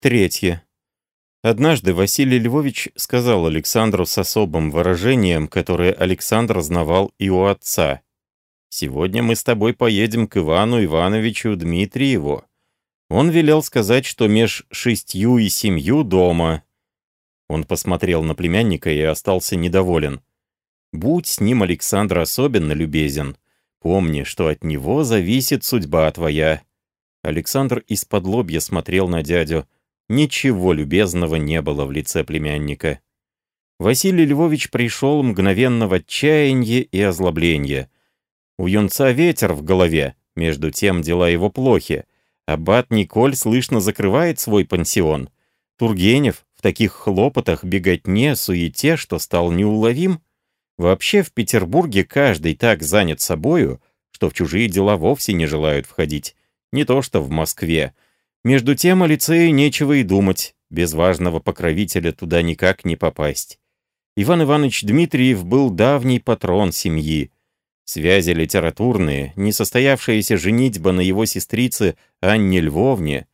Третье. Однажды Василий Львович сказал Александру с особым выражением, которое Александр знавал и у отца. «Сегодня мы с тобой поедем к Ивану Ивановичу Дмитриеву. Он велел сказать, что меж шестью и семью дома». Он посмотрел на племянника и остался недоволен. «Будь с ним, Александр, особенно любезен. Помни, что от него зависит судьба твоя». Александр из-под лобья смотрел на дядю. Ничего любезного не было в лице племянника. Василий Львович пришел мгновенно в отчаяние и озлобление. У юнца ветер в голове, между тем дела его плохи. Аббат Николь слышно закрывает свой пансион. Тургенев в таких хлопотах, беготне, суете, что стал неуловим. Вообще в Петербурге каждый так занят собою, что в чужие дела вовсе не желают входить. Не то что в Москве. Между тем о лицее нечего и думать, без важного покровителя туда никак не попасть. Иван Иванович Дмитриев был давний патрон семьи. Связи литературные, несостоявшаяся женитьба на его сестрице Анне Львовне,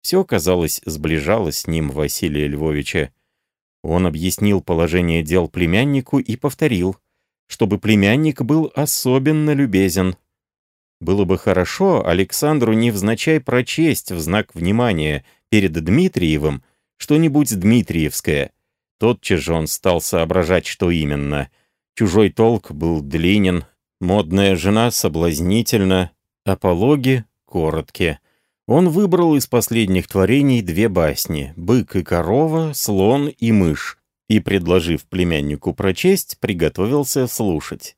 все, казалось, сближало с ним Василия Львовича. Он объяснил положение дел племяннику и повторил, чтобы племянник был особенно любезен. Было бы хорошо Александру невзначай прочесть в знак внимания перед Дмитриевым что-нибудь Дмитриевское. Тотчас же он стал соображать, что именно. Чужой толк был длинен, модная жена соблазнительна, апологи короткие. Он выбрал из последних творений две басни «Бык и корова», «Слон и мышь» и, предложив племяннику прочесть, приготовился слушать.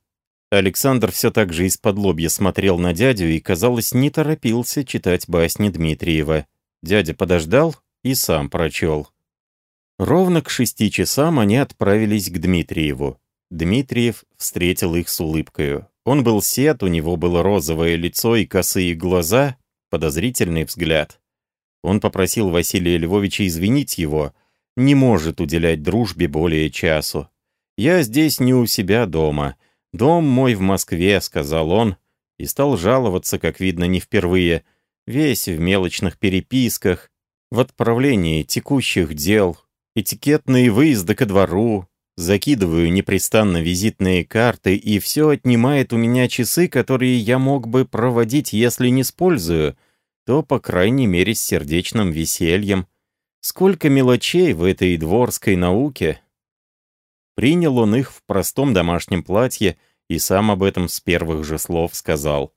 Александр все так же из-под лобья смотрел на дядю и, казалось, не торопился читать басни Дмитриева. Дядя подождал и сам прочел. Ровно к шести часам они отправились к Дмитриеву. Дмитриев встретил их с улыбкою. Он был сед, у него было розовое лицо и косые глаза, подозрительный взгляд. Он попросил Василия Львовича извинить его, не может уделять дружбе более часу. «Я здесь не у себя дома», «Дом мой в Москве», — сказал он, и стал жаловаться, как видно, не впервые, весь в мелочных переписках, в отправлении текущих дел, этикетные выезды ко двору, закидываю непрестанно визитные карты, и все отнимает у меня часы, которые я мог бы проводить, если не использую, то, по крайней мере, с сердечным весельем. Сколько мелочей в этой дворской науке, Принял он их в простом домашнем платье и сам об этом с первых же слов сказал.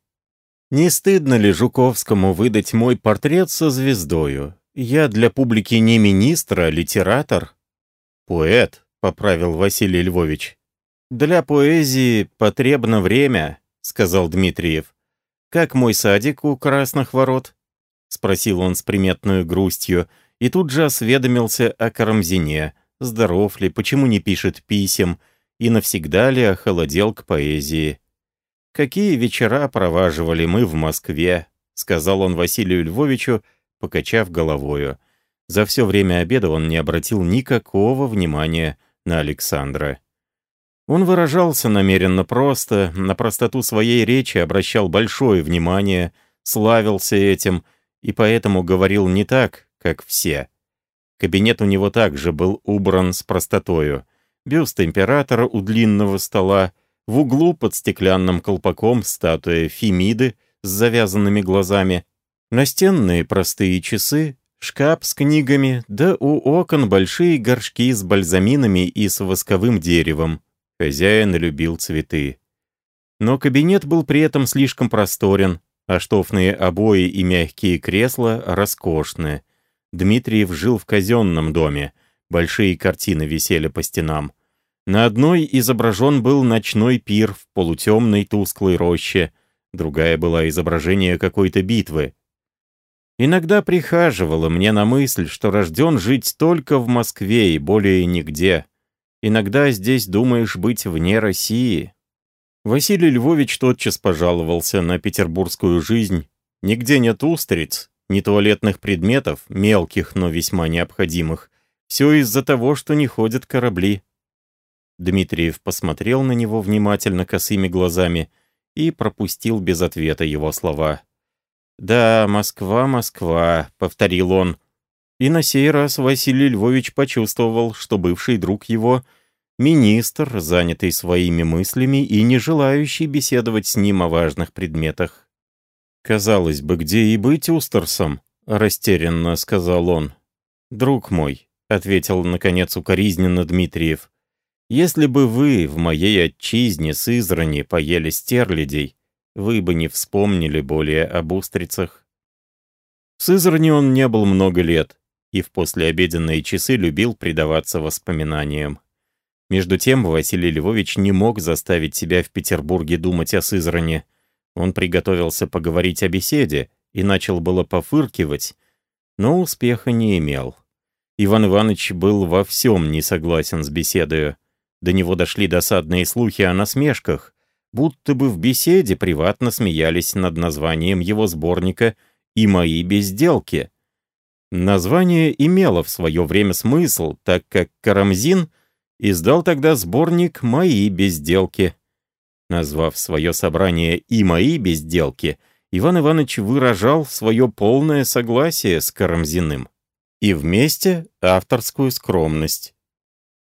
«Не стыдно ли Жуковскому выдать мой портрет со звездою? Я для публики не министр, а литератор». «Поэт», — поправил Василий Львович. «Для поэзии потребно время», — сказал Дмитриев. «Как мой садик у красных ворот?» — спросил он с приметной грустью, и тут же осведомился о Карамзине — здоров ли, почему не пишет писем, и навсегда ли охолодел к поэзии. «Какие вечера проваживали мы в Москве», — сказал он Василию Львовичу, покачав головою. За все время обеда он не обратил никакого внимания на Александра. Он выражался намеренно просто, на простоту своей речи обращал большое внимание, славился этим, и поэтому говорил не так, как все. Кабинет у него также был убран с простотою. Бюст императора у длинного стола, в углу под стеклянным колпаком статуя Фемиды с завязанными глазами, настенные простые часы, шкаф с книгами, да у окон большие горшки с бальзаминами и с восковым деревом. Хозяин любил цветы. Но кабинет был при этом слишком просторен, а штофные обои и мягкие кресла роскошные — Дмитриев жил в казенном доме. Большие картины висели по стенам. На одной изображен был ночной пир в полутемной тусклой роще, другая была изображение какой-то битвы. Иногда прихаживало мне на мысль, что рожден жить только в Москве и более нигде. Иногда здесь думаешь быть вне России. Василий Львович тотчас пожаловался на петербургскую жизнь. Нигде нет устриц, ни туалетных предметов, мелких, но весьма необходимых. Все из-за того, что не ходят корабли. Дмитриев посмотрел на него внимательно косыми глазами и пропустил без ответа его слова. «Да, Москва, Москва», — повторил он. И на сей раз Василий Львович почувствовал, что бывший друг его — министр, занятый своими мыслями и не желающий беседовать с ним о важных предметах. «Казалось бы, где и быть Устерсом?» — растерянно сказал он. «Друг мой», — ответил, наконец, укоризненно Дмитриев, «если бы вы в моей отчизне Сызрани поели стерлядей, вы бы не вспомнили более об устрицах». В Сызрани он не был много лет, и в послеобеденные часы любил предаваться воспоминаниям. Между тем Василий Львович не мог заставить себя в Петербурге думать о Сызране. Он приготовился поговорить о беседе и начал было пофыркивать, но успеха не имел. Иван Иванович был во всем не согласен с беседою. До него дошли досадные слухи о насмешках, будто бы в беседе приватно смеялись над названием его сборника «И мои безделки», Название имело в свое время смысл, так как Карамзин издал тогда сборник «Мои безделки». Назвав свое собрание «И мои безделки», Иван Иванович выражал свое полное согласие с Карамзиным и вместе авторскую скромность.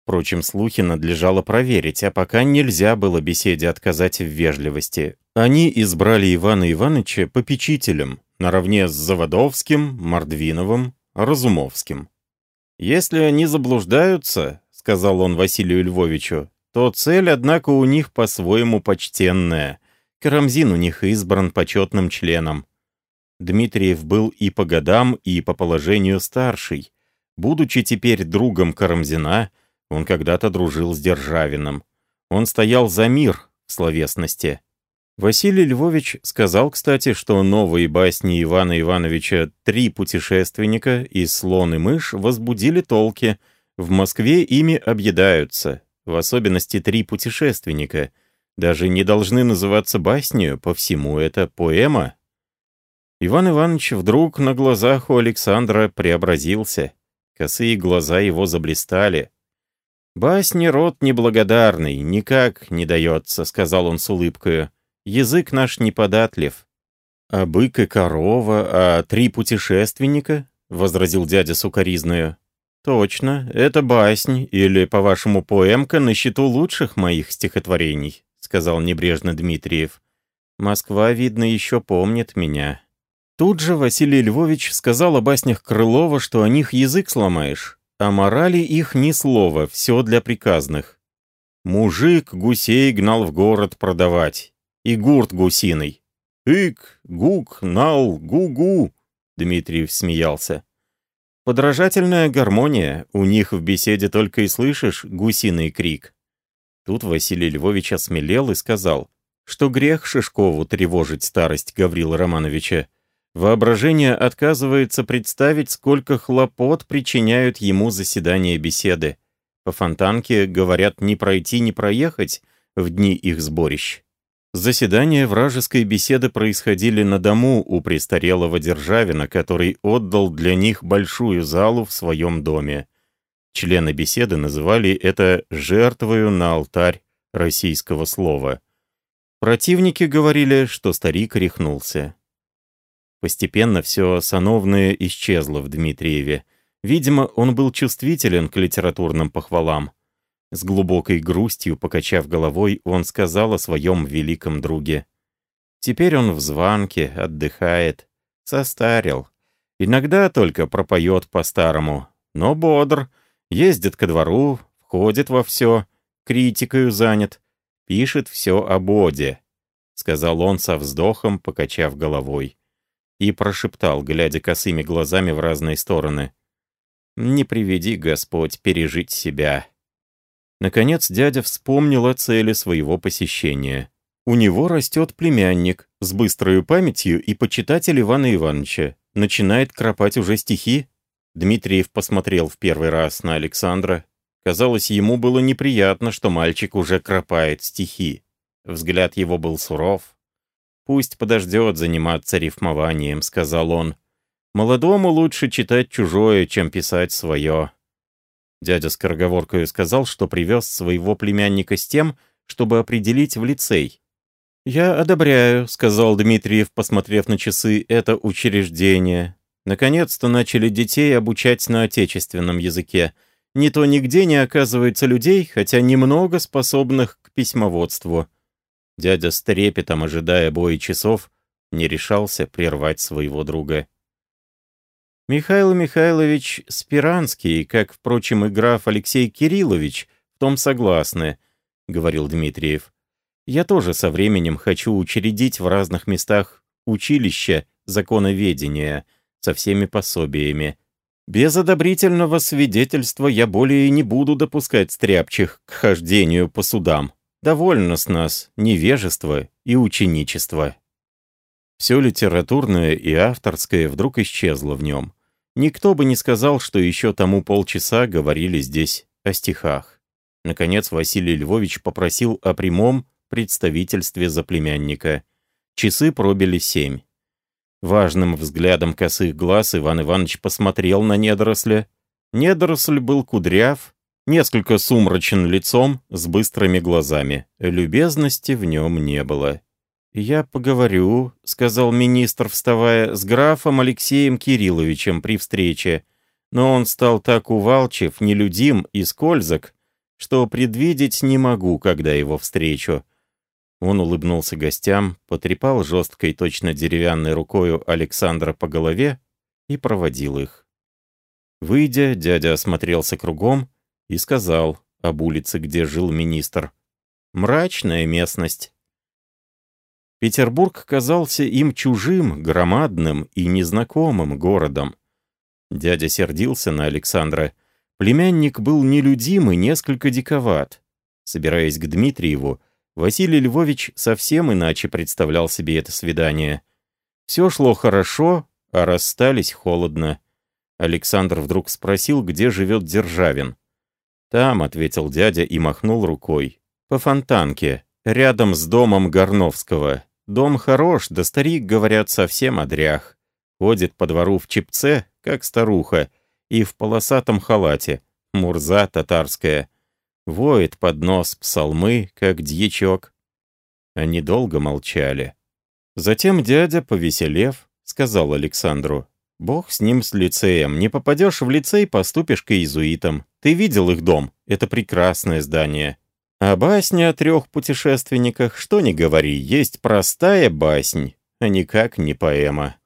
Впрочем, слухи надлежало проверить, а пока нельзя было беседе отказать в вежливости. Они избрали Ивана Ивановича попечителем, наравне с Заводовским, Мордвиновым, Разумовским. «Если они заблуждаются, — сказал он Василию Львовичу, — то цель, однако, у них по-своему почтенная. Карамзин у них избран почетным членом. Дмитриев был и по годам, и по положению старший. Будучи теперь другом Карамзина, он когда-то дружил с Державиным. Он стоял за мир в словесности. Василий Львович сказал, кстати, что новые басни Ивана Ивановича «Три путешественника» и «Слон и мышь» возбудили толки. В Москве ими объедаются, в особенности «Три путешественника». Даже не должны называться баснью, по всему это поэма. Иван Иванович вдруг на глазах у Александра преобразился. Косые глаза его заблистали. «Басни род неблагодарный, никак не дается», — сказал он с улыбкою. Язык наш неподатлив. А бык и корова, а три путешественника? Возразил дядя сукоризною. Точно, это баснь, или, по-вашему, поэмка на счету лучших моих стихотворений, сказал небрежно Дмитриев. Москва, видно, еще помнит меня. Тут же Василий Львович сказал о баснях Крылова, что о них язык сломаешь, а морали их ни слова, все для приказных. Мужик гусей гнал в город продавать и гурт гусиный. «Ик, гук, нал, гу-гу!» Дмитриев смеялся. Подражательная гармония, у них в беседе только и слышишь гусиный крик. Тут Василий Львович осмелел и сказал, что грех Шишкову тревожить старость Гаврила Романовича. Воображение отказывается представить, сколько хлопот причиняют ему заседания беседы. По фонтанке, говорят, не пройти, не проехать в дни их сборищ. Заседания вражеской беседы происходили на дому у престарелого Державина, который отдал для них большую залу в своем доме. Члены беседы называли это «жертвою на алтарь российского слова». Противники говорили, что старик рехнулся. Постепенно все сановное исчезло в Дмитриеве. Видимо, он был чувствителен к литературным похвалам. С глубокой грустью, покачав головой, он сказал о своем великом друге. Теперь он в званке, отдыхает, состарил. Иногда только пропоет по-старому, но бодр, ездит ко двору, входит во все, критикою занят, пишет все о Боде, — сказал он со вздохом, покачав головой. И прошептал, глядя косыми глазами в разные стороны. «Не приведи, Господь, пережить себя». Наконец дядя вспомнил о цели своего посещения. У него растет племянник с быстрой памятью и почитатель Ивана Ивановича. Начинает кропать уже стихи. Дмитриев посмотрел в первый раз на Александра. Казалось, ему было неприятно, что мальчик уже кропает стихи. Взгляд его был суров. «Пусть подождет заниматься рифмованием», — сказал он. «Молодому лучше читать чужое, чем писать свое». Дядя скороговоркою сказал, что привез своего племянника с тем, чтобы определить в лицей. «Я одобряю», — сказал Дмитриев, посмотрев на часы, — «это учреждение. Наконец-то начали детей обучать на отечественном языке. Не то нигде не оказывается людей, хотя немного способных к письмоводству. Дядя с трепетом, ожидая боя часов, не решался прервать своего друга. Михаил Михайлович Спиранский, как, впрочем, и граф Алексей Кириллович, в том согласны, — говорил Дмитриев. Я тоже со временем хочу учредить в разных местах училища законоведения со всеми пособиями. Без одобрительного свидетельства я более не буду допускать стряпчих к хождению по судам. Довольно с нас невежество и ученичество. Все литературное и авторское вдруг исчезло в нем. Никто бы не сказал, что еще тому полчаса говорили здесь о стихах. Наконец Василий Львович попросил о прямом представительстве за племянника. Часы пробили семь. Важным взглядом косых глаз Иван Иванович посмотрел на недоросля. Недоросль был кудряв, несколько сумрачен лицом, с быстрыми глазами. Любезности в нем не было. «Я поговорю», — сказал министр, вставая, — «с графом Алексеем Кирилловичем при встрече. Но он стал так увалчив, нелюдим и скользок, что предвидеть не могу, когда его встречу. Он улыбнулся гостям, потрепал жесткой, точно деревянной рукою Александра по голове и проводил их. Выйдя, дядя осмотрелся кругом и сказал об улице, где жил министр. «Мрачная местность». Петербург казался им чужим, громадным и незнакомым городом. Дядя сердился на Александра. Племянник был нелюдим и несколько диковат. Собираясь к Дмитриеву, Василий Львович совсем иначе представлял себе это свидание. Все шло хорошо, а расстались холодно. Александр вдруг спросил, где живет Державин. «Там», — ответил дядя и махнул рукой. «По фонтанке, рядом с домом Горновского. Дом хорош, да старик, говорят, совсем одрях. Ходит по двору в чепце, как старуха, и в полосатом халате. Мурза татарская воет под нос псалмы, как дьячок. Они долго молчали. Затем дядя, повеселев, сказал Александру, «Бог с ним, с лицеем. Не попадешь в лицей, поступишь к иезуитам. Ты видел их дом? Это прекрасное здание. А басня о трех путешественниках, что ни говори, есть простая баснь, а никак не поэма.